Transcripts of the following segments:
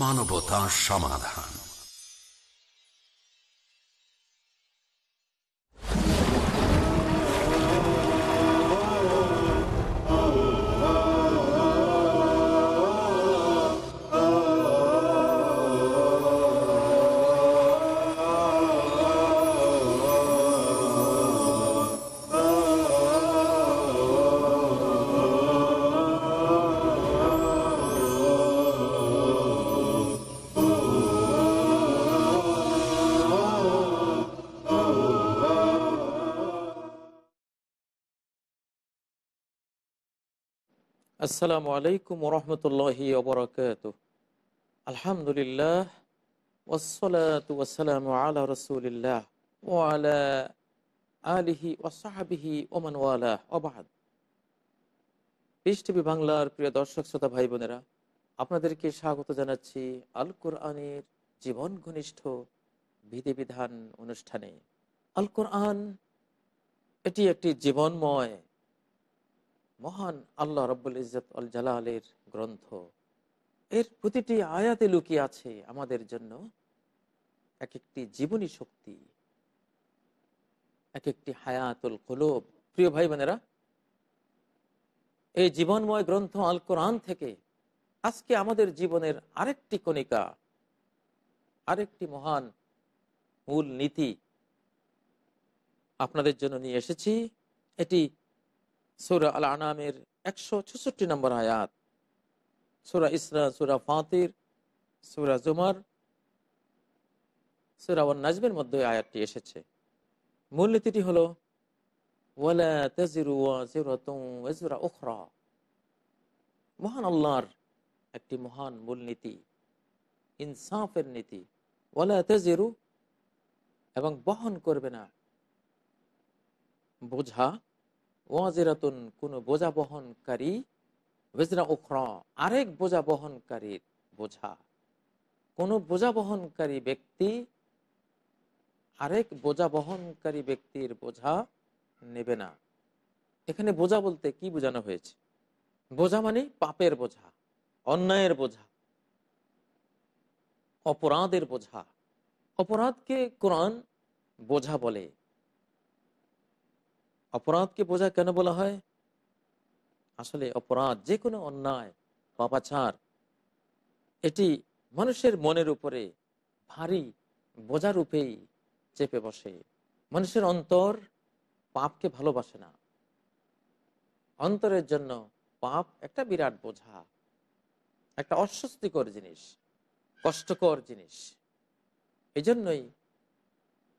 মানবতা সমাধান। আসসালামু আলাইকুম রহমতুল্লাহি ওবরাকাত আলহামদুলিল্লাহ ওসলাতু ওসালাম আলা রসুলিল্লাহ ও আলা আলিহি ওসাহাবিহি ওমান ওয়ালাহ। অবাদ পিস বাংলার প্রিয় দর্শক, শ্রোতা, ভাই, বোনেরা, আপনাদেরকে স্বাগত জানাচ্ছি আল কোরআনের জীবন ঘনিষ্ঠ বিধিবিধান অনুষ্ঠানে। আল কোরআন এটি একটি জীবনময় মহান আল্লাহ রব্বুল ইজত আল জালালের গ্রন্থ। এর প্রতিটি আয়াতে লুকিয়ে আছে আমাদের জন্য এক একটি জীবনী শক্তি এক একটি হায়াতুল কলোব। প্রিয় ভাই বোনেরা এই জীবনময় গ্রন্থ আল কোরআন থেকে আজকে আমাদের জীবনের আরেকটি কণিকা, আরেকটি মহান মূল নীতি আপনাদের জন্য নিয়ে এসেছি। এটি সুরা আল আনামের একশো ছষট্টি নম্বর আয়াত। সুরা ইসরা, সুরা ফাতির, সুরা জুমার, সুরা ওয়ান নাজমের মধ্যে আয়াতটি এসেছে। মূলনীতিটি হল মহান আল্লাহর একটি মহান মূলনীতি ইনসাফের নীতি। ওয়ালা তেজিরু এবং বহন করবে না। বোঝা ওয়াজিরাতুন, কোন বোঝা বহনকারী, ওয়েজরা ওখরা আরেক বোঝা বহনকারীর বোঝা। কোন বোঝা বহনকারী ব্যক্তি, আরেক বোঝা বহনকারী ব্যক্তির বোঝা নেবে না। এখানে বোঝা বলতে কি বোঝানো হয়েছে? বোঝা মানে পাপের বোঝা, অন্যায়ের বোঝা, অপরাধের বোঝা। অপরাধকে কোরআন বোঝা বলে। অপরাধকে বোঝা কেন বলা হয়? আসলে অপরাধ যে কোনো অন্যায়, পাপাচার, এটি মানুষের মনের উপরে ভারী বোঝা রূপেই চেপে বসে। মানুষের অন্তর পাপকে ভালোবাসে না। অন্তরের জন্য পাপ একটা বিরাট বোঝা, একটা অস্বস্তিকর জিনিস, কষ্টকর জিনিস। এই জন্যই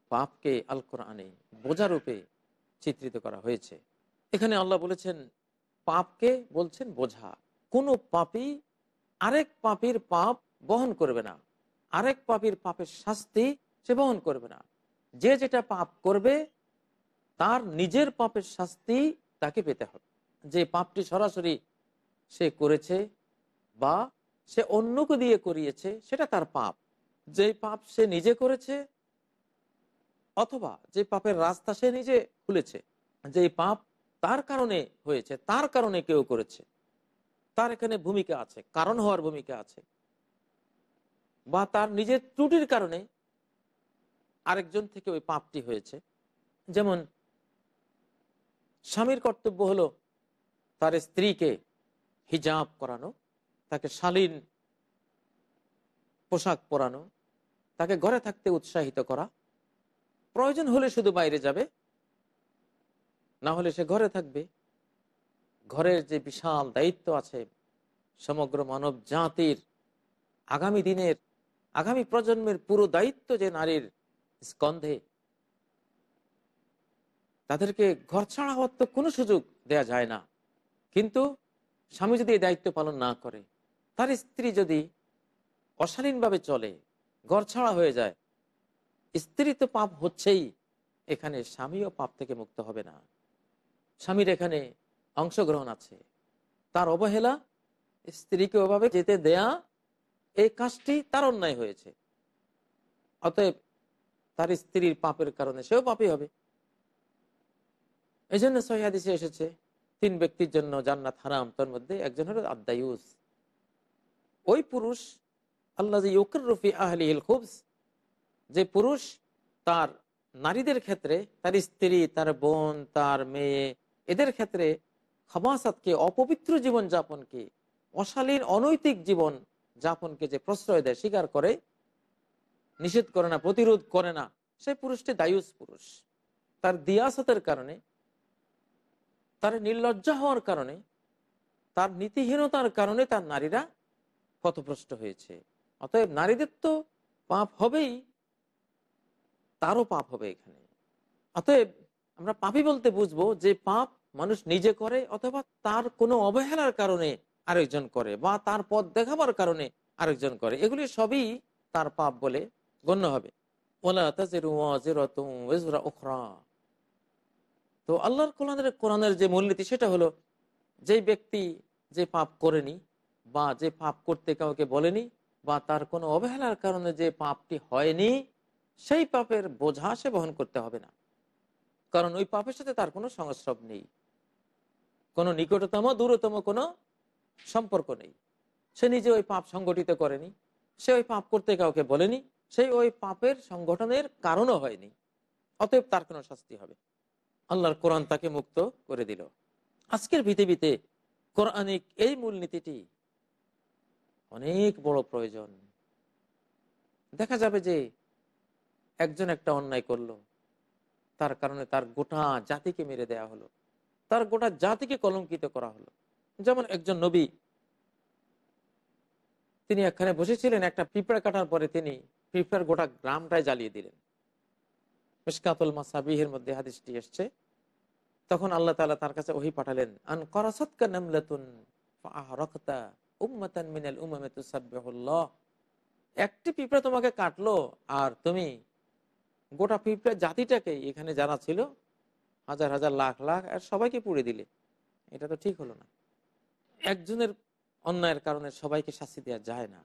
পাপকে কোরআনে বোঝা রূপে চিত্রিত করা হয়েছে। এখানে আল্লাহ বলেছেন, পাপকে বলছেন বোঝা। কোন পাপি আরেক পাপির পাপ বহন করবে না। আরেক পাপির পাপের শাস্তি সে বহন করবে না। যে যেটা পাপ করবে, তার নিজের পাপের শাস্তি তাকে পেতে হবে। যে পাপটি সরাসরি সে করেছে বা সে অন্যকে দিয়ে করিয়েছে, সেটা তার পাপ। যে পাপ সে নিজে করেছে অথবা যে পাপের রাস্তা সে নিজে খুলেছে যে পাপ তার কারণে হয়েছে, তার কারণে কেউ করেছে, তার এখানে ভূমিকা আছে, কারণ হওয়ার ভূমিকা আছে, বা তার নিজের ত্রুটির কারণে আরেকজন থেকে ওই পাপটি হয়েছে। যেমন স্বামীর কর্তব্য হলো তার স্ত্রীকে হিজাব করানো, তাকে শালীন পোশাক পরানো, তাকে ঘরে থাকতে উৎসাহিত করা প্রয়োজন হলে শুধু বাইরে যাবে, না হলে সে ঘরে থাকবে। ঘরের যে বিশাল দায়িত্ব আছে সমগ্র মানব জাতির, আগামী দিনের, আগামী প্রজন্মের পুরো দায়িত্ব যে নারীর স্কন্ধে, তাদেরকে ঘর ছাড়া হওয়ার তো কোনো সুযোগ দেয়া যায় না। কিন্তু স্বামী যদি এই দায়িত্ব পালন না করে, তার স্ত্রী যদি অশালীনভাবে চলে, ঘর ছাড়া হয়ে যায় স্ত্রী তো পাপ হচ্ছেই। এখানে স্বামীও পাপ থেকে মুক্ত হবে না। স্বামীর এখানে অংশগ্রহণ আছে। তার অবহেলা, স্ত্রীকে ওভাবে যেতে দেয়া, এই কাজটি তার অন্যায় হয়েছে। অতএব তার স্ত্রীর পাপের কারণে সেও পাপই হবে। এই জন্য সহিদিসে এসেছে, তিন ব্যক্তির জন্য জান্নাত হারাম, তোর মধ্যে একজন হলো আদায়ুস ওই পুরুষ আল্লাহ ইউকর রফি আহলি খুবস যে পুরুষ তার নারীদের ক্ষেত্রে, তার স্ত্রী, তার বোন, তার মেয়ে, এদের ক্ষেত্রে খামাসাতকে, অপবিত্র জীবন যাপনকে অশালীন, অনৈতিক জীবন যাপনকে যে প্রশ্রয় দেয়, স্বীকার করে, নিষেধ করে না, প্রতিরোধ করে না, সেই পুরুষটি দায়ুস পুরুষ। তার দিয়াসতের কারণে, তার নির্লজ্জা হওয়ার কারণে, তার নীতিহীনতার কারণে তার নারীরা পথভ্রষ্ট হয়েছে। অতএব নারীদের তো পাপ হবেই তারও পাপ হবে এখানে। অতএব আমরা পাপি বলতে বুঝব যে পাপ মানুষ নিজে করে অথবা তার কোনো অবহেলার কারণে আরেকজন করে বা তার পথ দেখাবার কারণে আরেকজন করে। এগুলি সবই তার পাপ বলে গণ্য হবে। তো আল্লাহর কোরআনের কোরআনের যে মূলনীতি সেটা হলো যে ব্যক্তি যে পাপ করেনি বা যে পাপ করতে কাউকে বলেনি বা তার কোনো অবহেলার কারণে যে পাপটি হয়নি সেই পাপের বোঝা সে বহন করতে হবে না। কারণ ওই পাপের সাথে তার কোনো সংস্রব নেই। কোনো নিকটতম, দূরতম কোনো সম্পর্ক নেই। সে নিজে ওই পাপ সংগঠিত করেনি। সে ওই পাপ করতে কাউকে বলেনি। সেই ওই পাপের সংগঠনের কারণও হয়নি। অতএব তার কোনো শাস্তি হবে। আল্লাহর কোরআন তাকে মুক্ত করে দিল। আজকের পৃথিবীতে কোরআনিক এই মূলনীতিটি অনেক বড় প্রয়োজন। দেখা যাবে যে একজন একটা অন্যায় করল। তার কারণে তার গোটা জাতিকে মেরে দেয়া হলো। তার গোটা জাতিকে কলঙ্কিত করা হলো। যেমন একজন নবী, তিনি এখানে বসেছিলেন, একটা পিঁপড়া কাটার পরে তিনি পিঁপড়ার গোটা গ্রামটাই জ্বালিয়ে দিলেন। মিসকাতুল মাসাবিহের মধ্যে হাদিসটি এসছে। তখন আল্লাহ তালা তার কাছে ওহি পাঠালেন, আন করাসৎকা একটি পিঁপড়া তোমাকে কাটলো, আর তুমি গোটা পিঁপড়া জাতিটাকে এখানে যারা ছিল, হাজার হাজার লাখ লাখ, আর সবাইকে পুড়ে দিলে। এটা তো ঠিক হলো না। একজনের অন্যায়ের কারণে সবাইকে শাস্তি দেওয়া যায় না।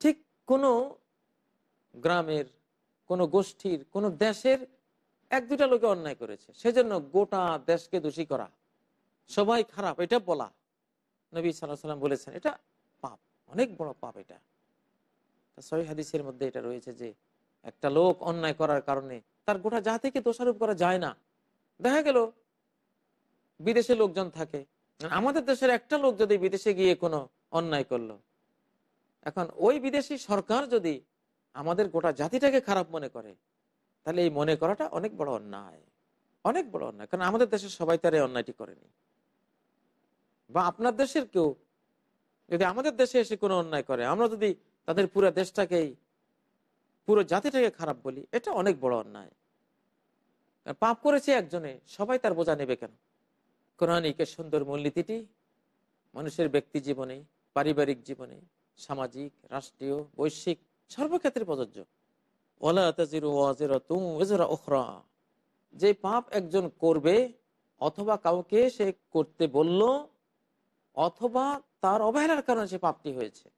ঠিক কোনো গ্রামের, কোনো গোষ্ঠীর, কোনো দেশের এক দুটা লোকে অন্যায় করেছে। সেজন্য গোটা দেশকে দোষী করা, সবাই খারাপ, এটা বলা। নবী সাল্লাহ সাল্লাম বলেছেন, এটা পাপ, অনেক বড় পাপ এটা। সহি হাদিসের মধ্যে এটা রয়েছে যে একটা লোক অন্যায় করার কারণে তার গোটা জাতিকে দোষারোপ করা যায় না। দেখা গেল, বিদেশে লোকজন থাকে। আমাদের দেশের একটা লোক যদি বিদেশে গিয়ে কোনো অন্যায় করল, এখন ওই বিদেশি সরকার যদি আমাদের গোটা জাতিটাকে খারাপ মনে করে, তাহলে এই মনে করাটা অনেক বড় অন্যায়। অনেক বড় অন্যায়, কারণ আমাদের দেশের সবাই তার এই অন্যায়টি করেনি। বা আপনার দেশের কেউ, যদি আমাদের দেশে এসে কোনো অন্যায় করে, আমরা যদি তাদের পুরো দেশটাকেই পুরো জাতিটাকে খারাপ বলি, এটা অনেক বড় অন্যায়। পাপ করেছে একজনে, সবাই তার বোঝা নেবে কেন? কোরআনিকের সুন্দর মূলনীতিটি মানুষের ব্যক্তি জীবনে, পারিবারিক জীবনে, সামাজিক, রাষ্ট্রীয়, বৈশ্বিক, সর্বক্ষেত্রে প্রযোজ্য। যে পাপ একজন করবে, অথবা কাউকে সে করতে বলল, অথবা তার অবহেলার কারণে সে পাপটি হয়েছে,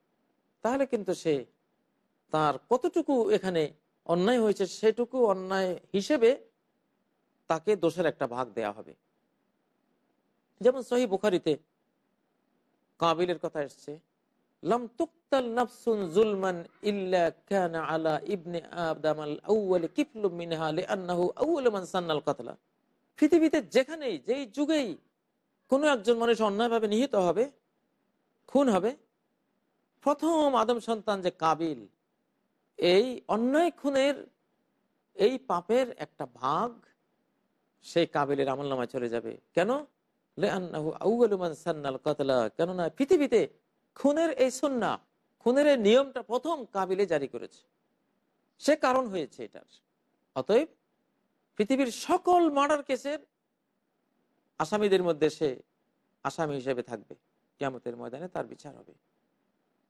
তাহলে কিন্তু সে তার কতটুকু এখানে অন্যায় হয়েছে সেটুকু অন্যায় হিসেবে তাকে দোষের একটা ভাগ দেয়া হবে। যেমন সহি বুখারিতে কাবিলের কথা এসছে তুক্তাল নাফসুন জুলমান আলা ইবনে কিফলু মিনহা মান কতলা। পৃথিবীতে যেখানেই, যেই যুগেই কোনো একজন মানুষ অন্যায়ভাবে নিহিত হবে, খুন হবে, প্রথম আদম সন্তান যে কাবিল এই অন্যায় খুনের এই পাপের একটা ভাগ সেই কাবিলের আমল নামায় চলে যাবে। কেন? কেননা পৃথিবীতে খুনের এই সন্না, খুনের এই নিয়মটা প্রথম কাবিলে জারি করেছে। সে কারণ হয়েছে এটার। অতএব পৃথিবীর সকল মার্ডার কেসের আসামিদের মধ্যে সে আসামি হিসেবে থাকবে। কেমতের ময়দানে তার বিচার হবে।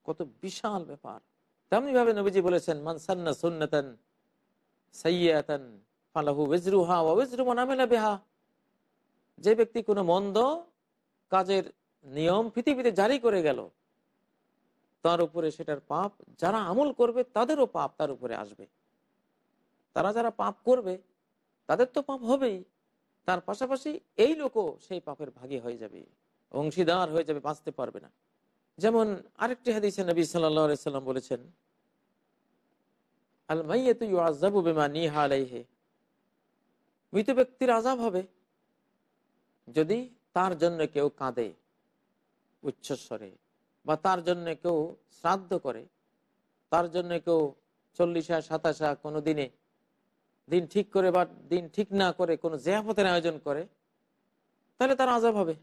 কত বিশাল ব্যাপার। তেমনি ভাবে নবীজি বলেছেন মানসান্না সুন্নতন সাইয়াতান ফালাহু ওয়েজরুহা ওয়েজরু মনামেলা বেহা। যে ব্যক্তি কোনো মন্দ কাজের নিয়ম পৃথিবীতে জারি করে গেল, তার উপরে সেটার পাপ যারা আমল করবে তাদেরও পাপ তার উপরে আসবে। তারা যারা পাপ করবে তাদের তো পাপ হবেই, তার পাশাপাশি এই লোকও সেই পাপের ভাগী হয়ে যাবে, অংশীদার হয়ে যাবে, বাঁচতে পারবে না। যেমন আরেকটি হাদিসে নবী সাল্লাম বলেছেন আল মাইয়াতু মৃত ব্যক্তির আজাব হবে যদি তার জন্য কেউ কাঁদে উচ্চস্বরে বা তার জন্য কেউ শ্রাদ্ধ করে, তার জন্য কেউ চল্লিশা, সাতাশা, কোনো দিনে, দিন ঠিক করে বা দিন ঠিক না করে কোনো জেয়াফতের আয়োজন করে, তাহলে তার আজাব হবে।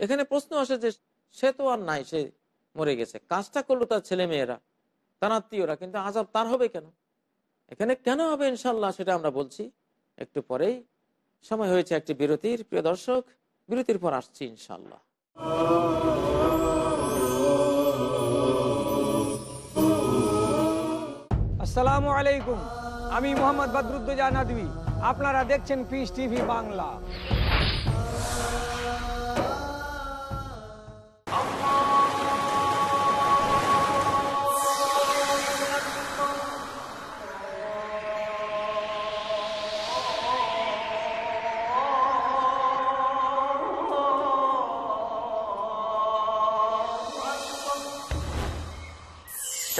এখানে প্রশ্ন আসে যে সে তো আর নাই, সে মরে গেছে। কাজটা করল তার ছেলে মেয়েরা তার আত্মীয়রা, কিন্তু আজাব তার হবে কেন? এখানে কেন হবে ইনশাল্লাহ সেটা আমরা বলছি। একটু পরেই সময় হয়েছে একটি বিরতির। প্রিয় দর্শক, বিরতির পর আসছি ইনশাল্লাহ আসসালামু আলাইকুম। আমি মোহাম্মদ বদরুদ্দোজা আপনারা দেখছেন পিস টিভি বাংলা।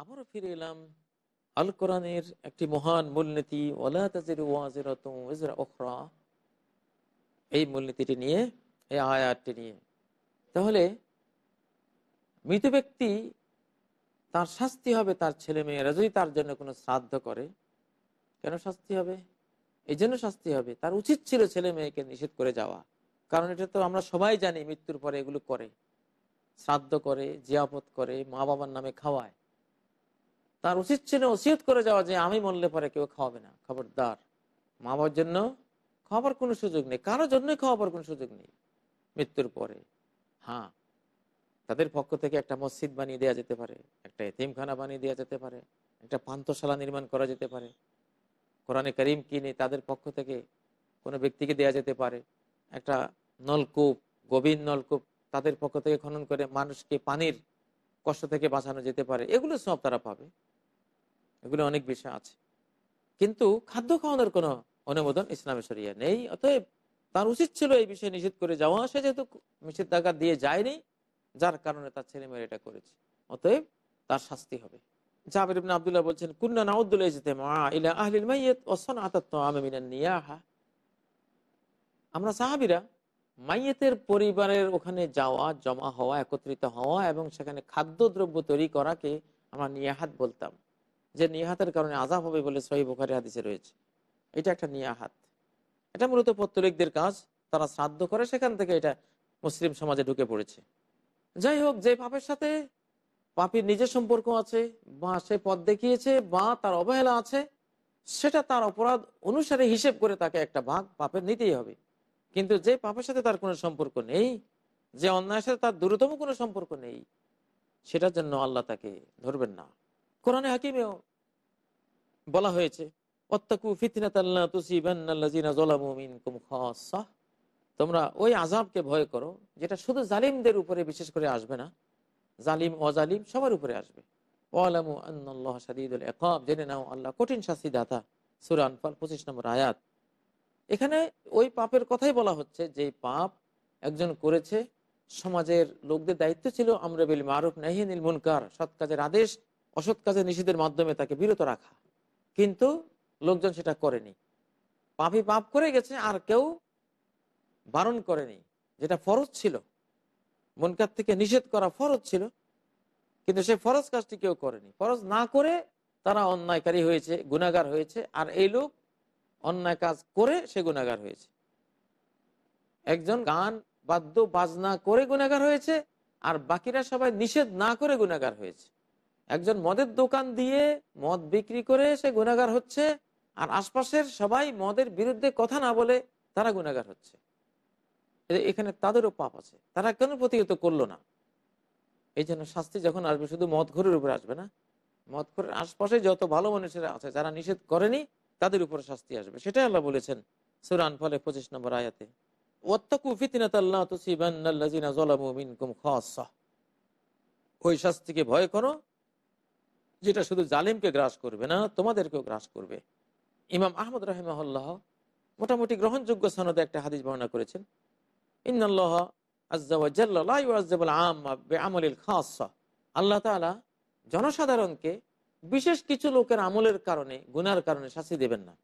আবারও ফিরে এলাম আল কোরআনের একটি মহান মূলনীতি ওলা তাজির এই মূলনীতিটি নিয়ে, এই আয়াতটি নিয়ে। তাহলে মৃত ব্যক্তি তার শাস্তি হবে তার ছেলে মেয়েরা যদি তার জন্য কোনো শ্রাদ্ধ করে, কেন শাস্তি হবে? এই জন্য শাস্তি হবে। তার উচিত ছিল ছেলে মেয়েকে নিষেধ করে যাওয়া। কারণ এটা তো আমরা সবাই জানি মৃত্যুর পরে এগুলো করে। শ্রাদ্ধ করে জিয়াপত করে মা বাবার নামে খাওয়ায়। তার উচিত ছিল ওসিয়ত করে যাওয়া যে আমি মরলে পরে কেউ খাওয়াবে না। খবরদার। মা বাবার জন্য খাওয়াবার কোনো সুযোগ নেই। কারও জন্যই খাওয়াবার কোনো সুযোগ নেই মৃত্যুর পরে। হ্যাঁ তাদের পক্ষ থেকে একটা মসজিদ বানিয়ে দেওয়া যেতে পারে, একটা এতিমখানা বানিয়ে দেওয়া যেতে পারে, একটা পান্তশালা নির্মাণ করা যেতে পারে। কোরআনে করিম কিনে তাদের পক্ষ থেকে কোনো ব্যক্তিকে দেয়া যেতে পারে। একটা নলকূপ, গভীর নলকূপ তাদের পক্ষ থেকে খনন করে মানুষকে পানির কষ্ট থেকে বাঁচানো যেতে পারে। এগুলো সব তারা পাবে। এগুলো অনেক বিষয় আছে। কিন্তু খাদ্য খাওয়ানোর কোনো অনুমোদন ইসলামে সরিয়া নেই। অতএব তার উচিত ছিল এই বিষয়ে নিষেধ করে যাওয়া। সে যেহেতু নিষেধাজ্ঞা দিয়ে যায়নি, যার কারণে তার ছেলে মেয়ে এটা করেছে। অতএব তার শাস্তি হবে। জাবির ইবনে আব্দুল্লাহ বলছেন, কুন্না নাউদ্দুল্লাহ যেতে মা ইলা আহলিল মাইয়াত ওয়া সানাআতাত তাআম মিনান নিয়াহা। আমরা সাহাবীরা মাইয়েতের পরিবারের ওখানে যাওয়া, জমা হওয়া, একত্রিত হওয়া এবং সেখানে খাদ্যদ্রব্য তৈরি করাকে আমরা নিয়াহাত বলতাম। যে নিয়াহাতের কারণে আজাব হবে বলে সহি বোখারি হাদিসে রয়েছে। এটা একটা নিয়াহাত। এটা মূলত পত্তলিকদের কাজ, তারা শ্রাদ্ধ করে, সেখান থেকে এটা মুসলিম সমাজে ঢুকে পড়েছে। যাই হোক, যে পাপের সাথে পাপির নিজের সম্পর্ক আছে, বা সে পথ দেখিয়েছে, বা তার অবহেলা আছে, সেটা তার অপরাধ অনুসারে হিসেব করে তাকে একটা ভাগ পাপের নিতেই হবে। কিন্তু যে পাপের সাথে তার কোনো সম্পর্ক নেই, যে অন্যায়ের সাথে তার দূরতম কোনো সম্পর্ক নেই, সেটার জন্য আল্লাহ তাকে ধরবেন না। কোরআনে হাকিমেও বলা হয়েছে অত্তাকু ফিতনাতাল্লাহ তোমরা ওই আজাবকে ভয় করো, যেটা শুধু জালিমদের উপরে বিশেষ করে আসবে না, জালিম, অজালিম সবার উপরে আসবে। ওয়ালামু আন্নাল্লাহ জেনে নাও আল্লাহ কঠিন শাস্তি দাতা, সূরা আনফাল 25 নম্বর আয়াত। এখানে ওই পাপের কথাই বলা হচ্ছে, যে পাপ একজন করেছে, সমাজের লোকদের দায়িত্ব ছিল আমরা বিল মারুফ, নাহিয়ানিল মুনকার, সৎ কাজের আদেশ, অসৎ কাজের নিষেধের মাধ্যমে তাকে বিরত রাখা। কিন্তু লোকজন সেটা করেনি। পাপি পাপ করে গেছে, আর কেউ বারণ করেনি, যেটা ফরজ ছিল। মনকার থেকে নিষেধ করা ফরজ ছিল, কিন্তু সে ফরজ কাজটি কেউ করেনি। ফরজ না করে তারা অন্যায়কারী হয়েছে গুণাগার হয়েছে, আর এই লোক অন্যায় কাজ করে সে গুণাগার হয়েছে। একজন গান, বাদ্য, বাজনা করে গুণাগার হয়েছে, আর বাকিরা সবাই নিষেধ না করে গুণাগার হয়েছে। একজন মদের দোকান দিয়ে মদ বিক্রি করে সে গুণাগার হচ্ছে, আর আশপাশের সবাই মদের বিরুদ্ধে কথা না বলে তারা গুণাগার হচ্ছে। এখানে তাদেরও পাপ আছে। তারা কেন প্রতিহত করল না? এই জন্য শাস্তি যখন আসবে, শুধু মদ ঘরের উপরে আসবে না। মদ ঘরের আশপাশে যত ভালো মানুষেরা আছে, যারা নিষেধ করেনি, তাদের উপরে শাস্তি আসবে। সেটাই আল্লাহ বলেছেন সুরান ফলে পঁচিশ নম্বর আয়াতে। ওই শাস্তিকে ভয় করো যেটা শুধু জালিমকে গ্রাস করবে না, তোমাদেরকেও গ্রাস করবে। ইমাম আহমদ রাহিমাহ মোটামুটি গ্রহণযোগ্য সনদে একটা হাদিস বর্ণনা করেছেন। ইন্নআল্লাহ আল্লাহ জনসাধারণকে বিশেষ কিছু লোকের আমলের কারণে, গুনার কারণে শাস্তি দেবেন না।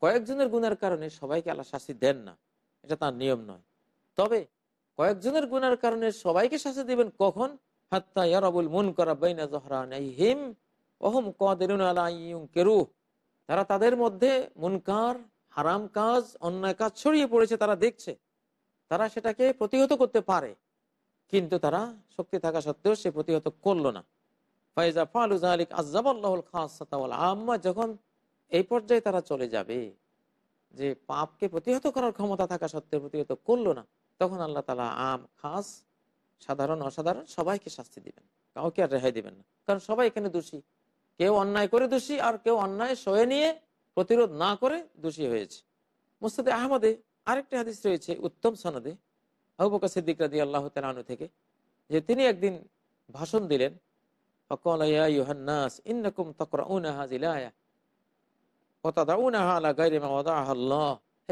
কয়েকজনের গুনার কারণে সবাইকে আল্লাহ শাস্তি দেন না। এটা তার নিয়ম নয়। তবে কয়েকজনের গুনার কারণে সবাইকে শাস্তি দেবেন কখন? তারা তাদের মধ্যে মুনকার, হারাম কাজ, অন্যায় কাজ ছড়িয়ে পড়েছে, তারা দেখছে। তারা সেটাকে প্রতিহত করতে পারে, কিন্তু তারা শক্তি থাকা সত্ত্বেও সে প্রতিহত করল না। ফাইজা ফালুজ আলিক আজাবাল্লাহুল আম্মা, যখন এই পর্যায়ে তারা চলে যাবে, যে পাপকে প্রতিহত করার ক্ষমতা থাকা সত্ত্বেও প্রতিহত করল না, তখন আল্লাহ তালা আম, খাস সাধারণ, অসাধারণ, সবাইকে শাস্তি দিবেন। কাউকে আর রেহাই দিবেন না। কারণ সবাই এখানে দোষী। কেউ অন্যায় করে দোষী আর কেউ অন্যায় সয়ে নিয়ে প্রতিরোধ না করে দোষী হয়েছে। মুস্তাদে আহমদে আরেকটি হাদিস রয়েছে উত্তম সনদে। আবুবকা সিদ্দিক রাদি আল্লাহ তালু থেকে যে তিনি একদিন ভাষণ দিলেন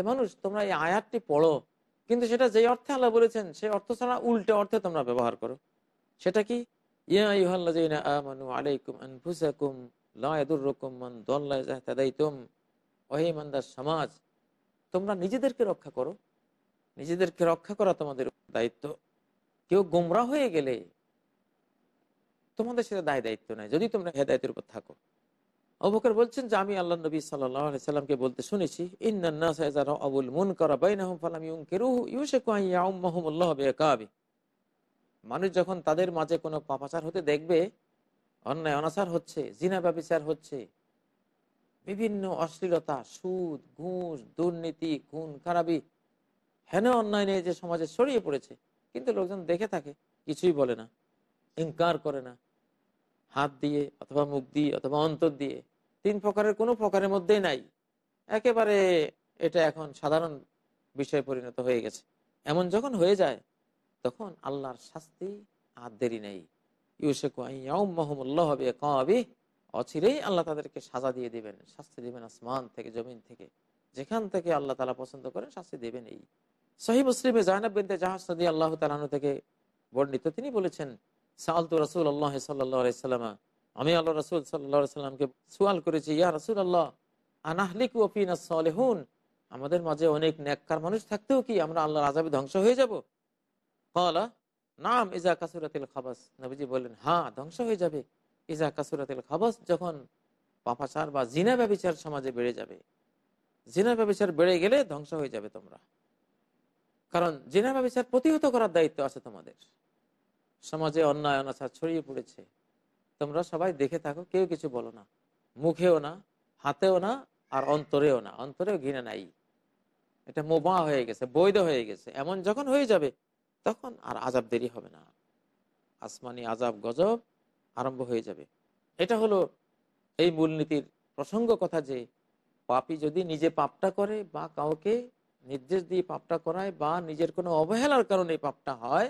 মানুষ, তোমরা এই আয়াতটি পড়ো। কিন্তু সেটা যে অর্থে আল্লাহ বলেছেন, সেই অর্থ ছাড়া উল্টে অর্থে তোমরা ব্যবহার করো। সেটা কি? সমাজ। তোমরা নিজেদেরকে রক্ষা করো। নিজেদেরকে রক্ষা করা তোমাদের দায়িত্ব। কেউ গোমরা হয়ে গেলে তোমাদের সেটা দায় দায়িত্ব নাই যদি তোমরা হেদায়তের উপর থাকো। অবকর বলছেন যে, আমি আল্লাহ নবী সাল্লামকে বলতে শুনেছি মুন করা মানুষ যখন তাদের মাঝে কোনো পাপাচার হতে দেখবে, অন্যায়, অনাচার হচ্ছে, জিনা ব্যবচার হচ্ছে, বিভিন্ন অশ্লীলতা, সুদ, ঘুষ, দুর্নীতি, খুন, খারাপি, হেন অন্যায় নিয়ে যে সমাজে ছড়িয়ে পড়েছে, কিন্তু লোকজন দেখে থাকে, কিছুই বলে না, ইনকার করে না। হাত দিয়ে অথবা মুখ দিয়ে অথবা অন্তর দিয়ে তিন প্রকারের, কোনো প্রকারের মধ্যেই নাই। একেবারে এটা এখন সাধারণ বিষয়ে পরিণত হয়ে গেছে। এমন যখন হয়ে যায়, তখন আল্লাহর শাস্তি আর দেরি নেই। অচিরেই আল্লাহ তাদেরকে সাজা দিয়ে দিবেন, শাস্তি দিবেন আসমান থেকে, জমিন থেকে। যেখান থেকে আল্লাহ তালা পছন্দ করেন, শাস্তি দেবেন এই সহি মুসলিমে জাহানাব জাহাজ আল্লাহ তালানু থেকে বর্ণিত, তিনি বলেছেন সালতু রসুল আল্লাহ সাল্লাহ আমি আল্লাহ রসুল সাল্লাহ সাল্লামকে সুয়াল করেছি, ইয়া রসুল আল্লাহ আনাহলিক ওফিনা সালেহুন? আমাদের মাঝে অনেক ন্যাক্কার মানুষ থাকতেও কি আমরা আল্লাহর আজাবে ধ্বংস হয়ে যাব? কলা নাম ইজা কাসুরাতিল খাবাস। নবীজি বললেন হ্যাঁ ধ্বংস হয়ে যাবে। ইজা কাসুরাতিল খাবাস যখন পাপাচার বা জিনা ব্যবচার সমাজে বেড়ে যাবে। জিনা ব্যবচার বেড়ে গেলে ধ্বংস হয়ে যাবে তোমরা। কারণ জিনা ব্যবচার প্রতিহত করার দায়িত্ব আছে তোমাদের। সমাজে অন্যায়, অনাচার ছড়িয়ে পড়েছে। তোমরা সবাই দেখে থাকো, কেউ কিছু বলো না। মুখেও না, হাতেও না, আর অন্তরেও না। অন্তরেও ঘৃণা নাই। এটা মোবা হয়ে গেছে, বৈধ হয়ে গেছে। এমন যখন হয়ে যাবে, তখন আর আজাব দেরি হবে না। আসমানি আজাব গজব আরম্ভ হয়ে যাবে। এটা হলো এই মূলনীতির প্রসঙ্গ কথা যে, পাপি যদি নিজে পাপটা করে বা কাউকে নির্দেশ দিয়ে পাপটা করায় বা নিজের কোনো অবহেলার কারণে পাপটা হয়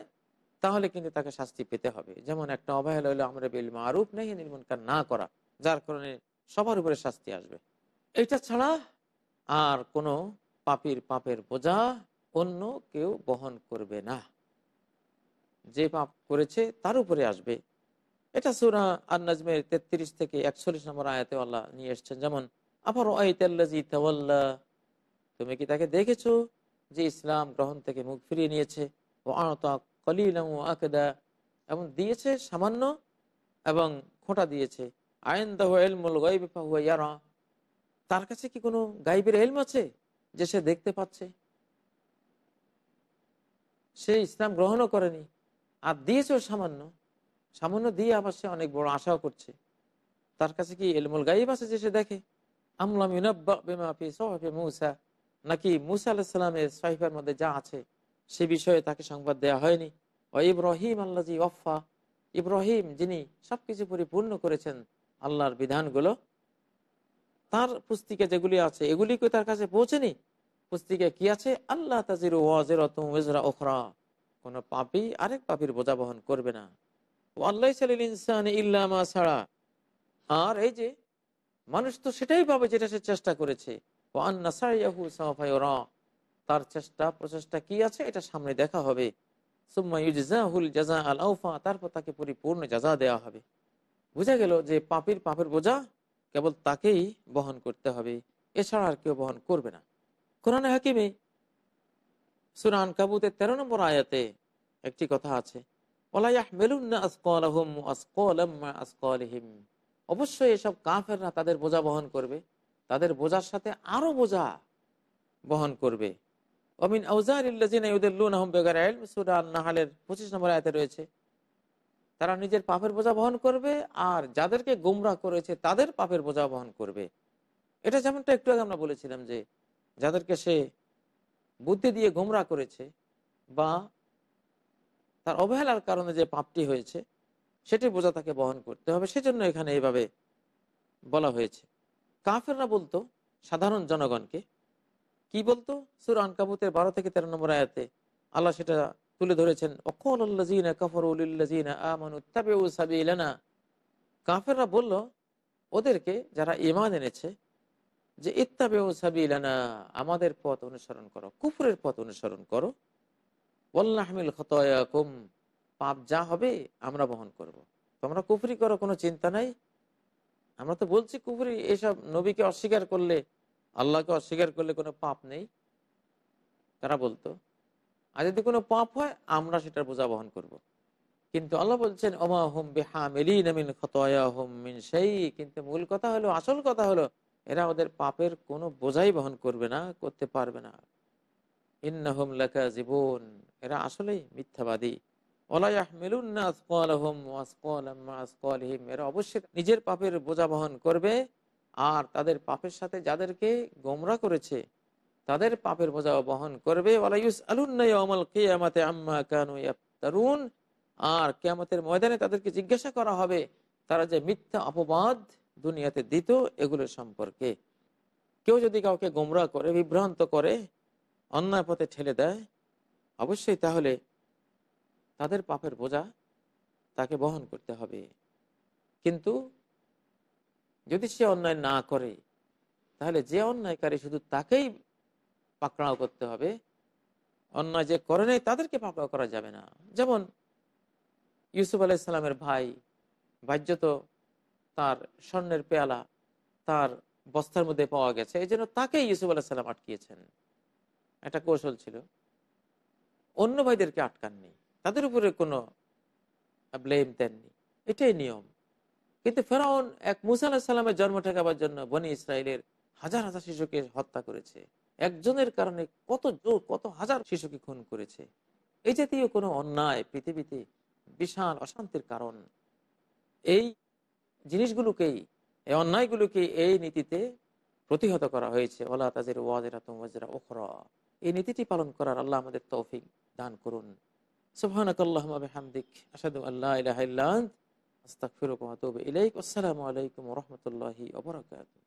তাহলে কিন্তু তাকে শাস্তি পেতে হবে। যেমন একটা অবহেলা হলো, আমরা বিল মারুফ নেই নির্মূলকার না করা, যার কারণে সবার উপরে শাস্তি আসবে। এটা ছাড়া আর কোনো পাপির পাপের বোঝা অন্য কেউ বহন করবে না। যে পাপ করেছে তার উপরে আসবে। এটা সুরা আর নাজমের তেত্রিশ থেকে একচল্লিশ নম্বর আয়াতে আল্লাহ নিয়ে এসছেন। যেমন আবার তুমি কি তাকে দেখেছ? যে ইসলাম গ্রহণ থেকে মুখ ফিরিয়ে নিয়েছে। ও আনতা কলিলাম আকেদা। এবং দিয়েছে সামান্য এবং খোঁটা দিয়েছে। আইন দাহ এলমুল তার কাছে কি কোনো গাইবের এলম আছে যে সে দেখতে পাচ্ছে? সে ইসলাম গ্রহণও করেনি। আর দিয়েছে সামান্য। সামান্য দিয়ে আবার সে অনেক বড় আশাও করছে। তার কাছে কি এলমুল গাইব আছে যে সে দেখে? আমলাম মুসা। নাকি মুসা আলাহিসাল্লামের সাহিফের মধ্যে যা আছে সে বিষয়ে তাকে সংবাদ দেওয়া হয়নি। ও ইব্রাহিম আল্লাহ ওয়ফা। ইব্রাহিম যিনি সবকিছু পরিপূর্ণ করেছেন আল্লাহর বিধানগুলো, তার পুস্তিকা যেগুলি আছে, এগুলি কি তার কাছে পৌঁছেনি? পুস্তিকা কি আছে? আল্লাহ তাজির ওয়াজরা ওখরা কোন পাপি আরেক পাপির বোঝা বহন করবে না। ও আল্লাহ ইনসান ইল্লামা ছাড়া আর এই যে, মানুষ তো সেটাই পাবে যেটা সে চেষ্টা করেছে। ও আন্না সাইয়াহু সাফায়রা তার চেষ্টা, প্রচেষ্টা কি আছে? এটা সামনে দেখা হবে। তারপর তাকে পরিপূর্ণ যাজা দেওয়া হবে। বুঝা গেল যে পাপির পাপের বোঝা কেবল তাকেই বহন করতে হবে। এছাড়া আর কেউ বহন করবে না। কোরআন হাকিমে সুরান কাবুতের তেরো নম্বর আয়াতে একটি কথা আছে। অবশ্যই এসব কাফেররা তাদের বোঝা বহন করবে। তাদের বোঝার সাথে আরও বোঝা বহন করবে। অমিন নাহালের পঁচিশ নম্বর আয়তে রয়েছে। তারা নিজের পাপের বোঝা বহন করবে আর যাদেরকে গুমরা করেছে তাদের পাপের বোঝা বহন করবে। এটা যেমনটা একটু আগে আমরা বলেছিলাম যে, যাদেরকে সে বুদ্ধি দিয়ে গুমরা করেছে বা তার অবহেলার কারণে যে পাপটি হয়েছে, সেটি বোঝা তাকে বহন করতে হবে। সেজন্য এখানে এইভাবে বলা হয়েছে। কাফেররা বলতো, সাধারণ জনগণকে কি বলতো? সুর আনকাবুতের বারো থেকে তেরো নম্বর আয়াতে আল্লাহ সেটা তুলে ধরেছেন কাফেররা বলল, ওদেরকে যারা ইমান এনেছে, যে ইত্তাবে সাবিলানা, আমাদের পথ অনুসরণ করো, কুফুরের পথ অনুসরণ করো। ওল্লাহমিল খতয়াকুম, পাপ যা হবে আমরা বহন করব। তোমরা কুফরি করো, কোনো চিন্তা নাই। আমরা তো বলছি কুফরি এসব নবীকে অস্বীকার করলে আল্লাহকে অস্বীকার করলে কোনো পাপ নেই? তারা বলতো? আর যদি কোনো পাপ হয়, আমরা সেটার বোঝা বহন করব। কিন্তু আল্লাহ বলছেন, ওমা হোম বেহা মিন সেই কিন্তু মূল কথা হলো, আসল কথা হলো, এরা ওদের পাপের কোনো বোঝাই বহন করবে না, করতে পারবে না। ইন্নাহম লেখা জীবন এরা আসলেই মিথ্যাবাদী। এরা অবশ্যই নিজের পাপের বোঝা বহন করবে। আর তাদের পাপের সাথে যাদেরকে গোমরা করেছে, তাদের পাপের বোঝা বহন করবে। আর কেয়ামতের ময়দানে তাদেরকে জিজ্ঞাসা করা হবে, তারা যে মিথ্যা অপবাদ দুনিয়াতে দিত এগুলো সম্পর্কে। কেউ যদি কাউকে গোমরা করে, বিভ্রান্ত করে, অন্যায় পথে ঠেলে দেয়, অবশ্যই তাহলে তাদের পাপের বোঝা তাকে বহন করতে হবে। কিন্তু যদি সে অন্যায় না করে, তাহলে যে অন্যায়কারী শুধু তাকেই পাকড়াও করতে হবে। অন্যায় যে করে নেই, তাদেরকে পাকড়াও করা যাবে না। যেমন ইউসুফ আলাইসালামের ভাই বাহ্যত তার স্বর্ণের পেয়ালা তার বস্তার মধ্যে পাওয়া গেছে এই জন্য তাকে ইউসুফ আল্লাহ সাল্লাম আটকিয়েছেন। একটা কৌশল ছিল। অন্য ভাইদেরকে আটকাননি। তাদের উপরে কোনো ব্লেম দেননি। এটাই নিয়ম। কিন্তু ফেরাউন এক মুসা আল্লাহ সাল্লামের জন্ম ঠেকাবার জন্য বনি ইসরায়েলের হাজার হাজার শিশুকে হত্যা করেছে। একজনের কারণে কত জোর, কত হাজার শিশুকে খুন করেছে। এই জাতীয় কোনো অন্যায় পৃথিবীতে বিশাল অশান্তির কারণ। এই জিনিসগুলোকেই, এই অন্যায়গুলোকে এই নীতিতে প্রতিহত করা হয়েছে। ওলা তাজের ওয়াজেরা তোমাজেরা ওখরা এই নীতিটি পালন করার আল্লাহ আমাদের তৌফিক দান করুন। সুবহানাকাল্লাহুম্মা বিহামদিক। আশহাদু আল্লা ইলাহা ইল্লা আন্ত আস্তাগফিরুকা ওয়া আতুবু ইলাইক। আসসালামু আলাইকুম ওয়া রাহমাতুল্লাহি ওয়া বারাকাতুহু।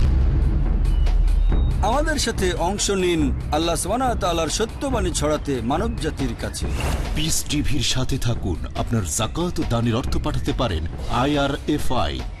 আমাদের সাথে অংশ নিন আল্লাহ সালার সত্যবাণী ছড়াতে মানব জাতির কাছে। পিস টিভির সাথে থাকুন। আপনার জাকাত দানের অর্থ পাঠাতে পারেন I R F I Al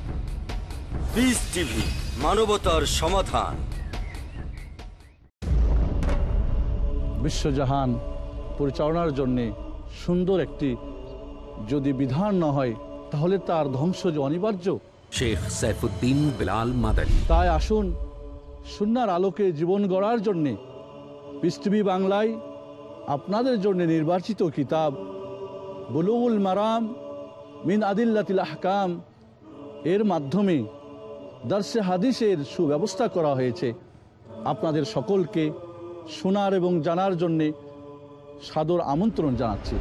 peace TV মানবতার সমাধান বিশ্বজাহান পরিচালনার জন্যে সুন্দর একটি যদি বিধান না হয় তাহলে তার ধ্বংস যে অনিবার্য। শেখ সাইফুদ্দিন বিলাল মাদানী। তাই আসুন সুনার আলোকে জীবন গড়ার জন্যে পৃথিবী বাংলায় আপনাদের জন্য নির্বাচিত কিতাব বুলুগুল মারাম মিন আদিল্লাতিল আহকাম এর মাধ্যমে দার্সে হাদিসের সুব্যবস্থা করা হয়েছে। আপনাদের সকলকে শোনার এবং জানার জন্যে সাদর আমন্ত্রণ জানাচ্ছি।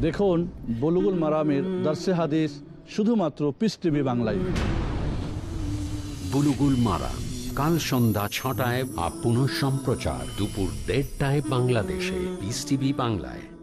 দেখুন, বলুগুল মারামের দার্সে হাদিস শুধুমাত্র পিস টিভি বাংলায়। বুলুগুল মারা কাল সন্ধ্যা ছটায় আপ সম্প্রচার দুপুর দেড়টায় বাংলাদেশে পিস টিভি বাংলায়।